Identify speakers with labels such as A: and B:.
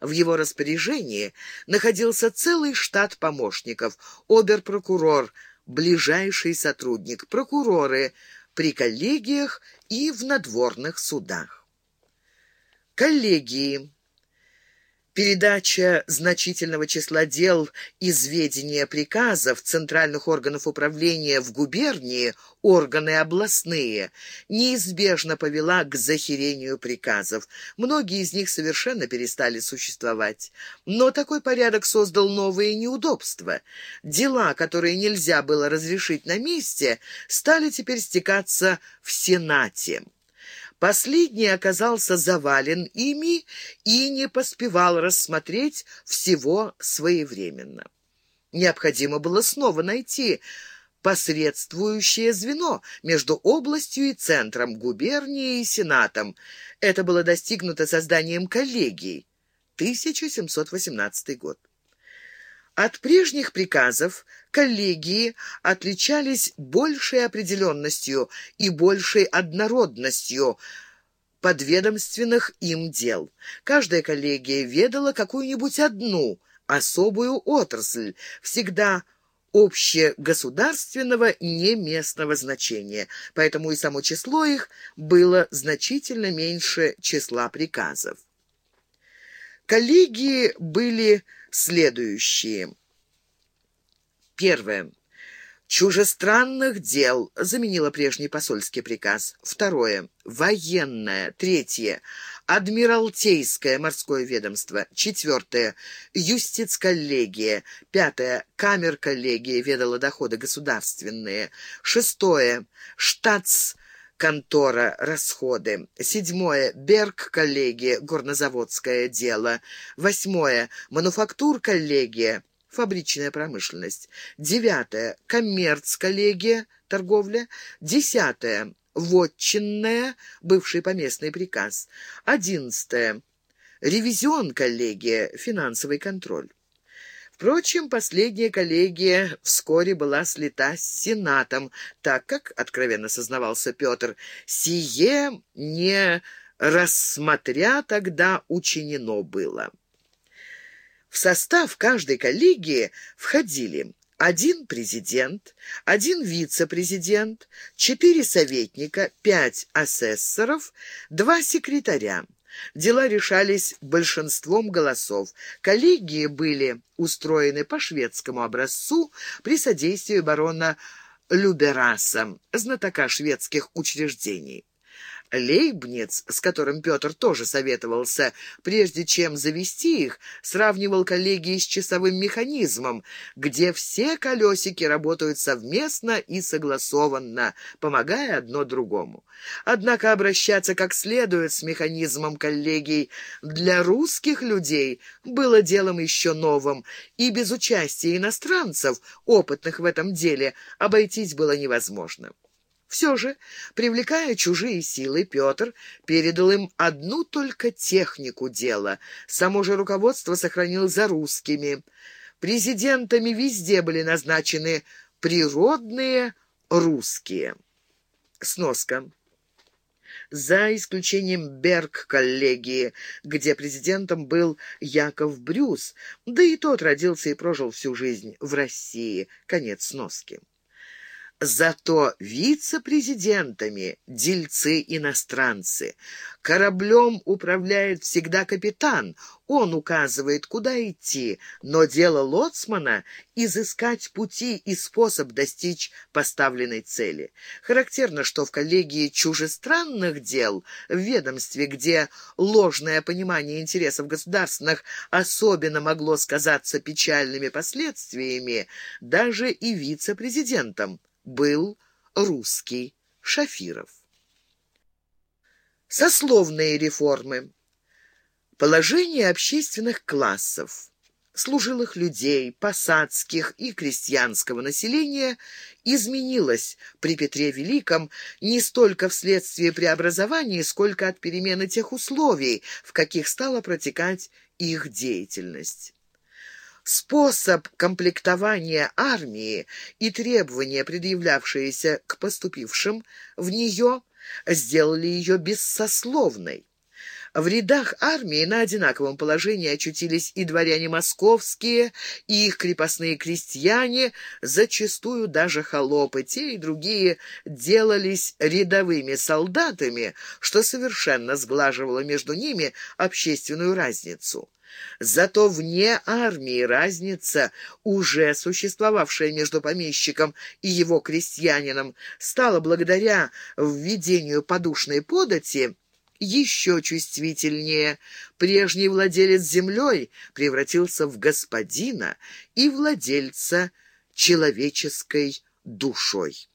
A: В его распоряжении находился целый штат помощников, обер-прокурор, ближайший сотрудник, прокуроры при коллегиях и в надворных судах. Коллегии Передача значительного числа дел из ведения приказов центральных органов управления в губернии, органы областные, неизбежно повела к захерению приказов. Многие из них совершенно перестали существовать. Но такой порядок создал новые неудобства. Дела, которые нельзя было разрешить на месте, стали теперь стекаться в Сенате. Последний оказался завален ими и не поспевал рассмотреть всего своевременно. Необходимо было снова найти посредствующее звено между областью и центром, губернией и сенатом. Это было достигнуто созданием коллегий. 1718 год. От прежних приказов коллегии отличались большей определенностью и большей однородностью подведомственных им дел. Каждая коллегия ведала какую-нибудь одну особую отрасль, всегда общегосударственного, не местного значения, поэтому и само число их было значительно меньше числа приказов. Коллегии были следующие. Первое. Чужестранных дел заменила прежний посольский приказ. Второе. Военное. Третье. Адмиралтейское морское ведомство. Четвертое. Юстиц-коллегия. Пятое. Камер-коллегия ведала доходы государственные. Шестое. Штатс контора расходы. Седьмое. Берг-коллегия, горнозаводское дело. Восьмое. Мануфактур-коллегия, фабричная промышленность. Девятое. Коммерц-коллегия, торговля. Десятое. Вотчинная, бывший поместный приказ. Одиннадцатое. Ревизион-коллегия, финансовый контроль. Впрочем, последняя коллегия вскоре была слита с Сенатом, так как, откровенно сознавался Петр, сие не рассмотря тогда учинено было. В состав каждой коллегии входили один президент, один вице-президент, четыре советника, пять асессоров, два секретаря. Дела решались большинством голосов. Коллегии были устроены по шведскому образцу при содействии барона Любераса, знатока шведских учреждений. Лейбниц, с которым Петр тоже советовался, прежде чем завести их, сравнивал коллегии с часовым механизмом, где все колесики работают совместно и согласованно, помогая одно другому. Однако обращаться как следует с механизмом коллегий для русских людей было делом еще новым, и без участия иностранцев, опытных в этом деле, обойтись было невозможно. Все же, привлекая чужие силы, Петр передал им одну только технику дела. Само же руководство сохранил за русскими. Президентами везде были назначены природные русские. Сноска. За исключением Берг-коллегии, где президентом был Яков Брюс, да и тот родился и прожил всю жизнь в России. Конец сноски. Зато вице-президентами дельцы-иностранцы. Кораблем управляет всегда капитан. Он указывает, куда идти, но дело лоцмана — изыскать пути и способ достичь поставленной цели. Характерно, что в коллегии чужестранных дел, в ведомстве, где ложное понимание интересов государственных особенно могло сказаться печальными последствиями, даже и вице-президентом был русский Шафиров. Сословные реформы. Положение общественных классов, служилых людей, посадских и крестьянского населения изменилось при Петре Великом не столько вследствие преобразований, сколько от перемены тех условий, в каких стала протекать их деятельность. Способ комплектования армии и требования, предъявлявшиеся к поступившим в нее, сделали ее бессословной. В рядах армии на одинаковом положении очутились и дворяне московские, и их крепостные крестьяне, зачастую даже холопы. Те и другие делались рядовыми солдатами, что совершенно сглаживало между ними общественную разницу. Зато вне армии разница, уже существовавшая между помещиком и его крестьянином, стала благодаря введению подушной подати еще чувствительнее. Прежний владелец землей превратился в господина и владельца человеческой душой.